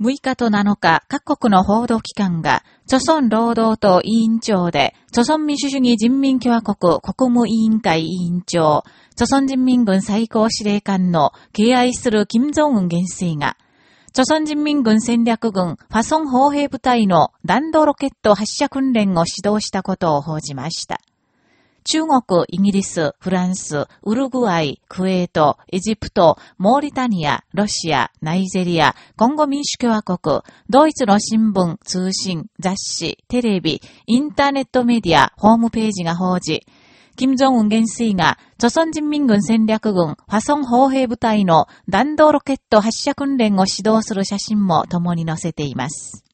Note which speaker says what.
Speaker 1: 6日と7日、各国の報道機関が、著村労働党委員長で、著村民主主義人民共和国国務委員会委員長、著村人民軍最高司令官の敬愛する金正恩元帥が、著村人民軍戦略軍ファソン砲兵部隊の弾道ロケット発射訓練を指導したことを報じました。中国、イギリス、フランス、ウルグアイ、クウェート、エジプト、モーリタニア、ロシア、ナイジェリア、コンゴ民主共和国、ドイツの新聞、通信、雑誌、テレビ、インターネットメディア、ホームページが報じ、金正恩元帥が、朝鮮人民軍戦略軍、ファソン砲兵部隊の弾道ロケット発射訓練を指導する写真も共に載せています。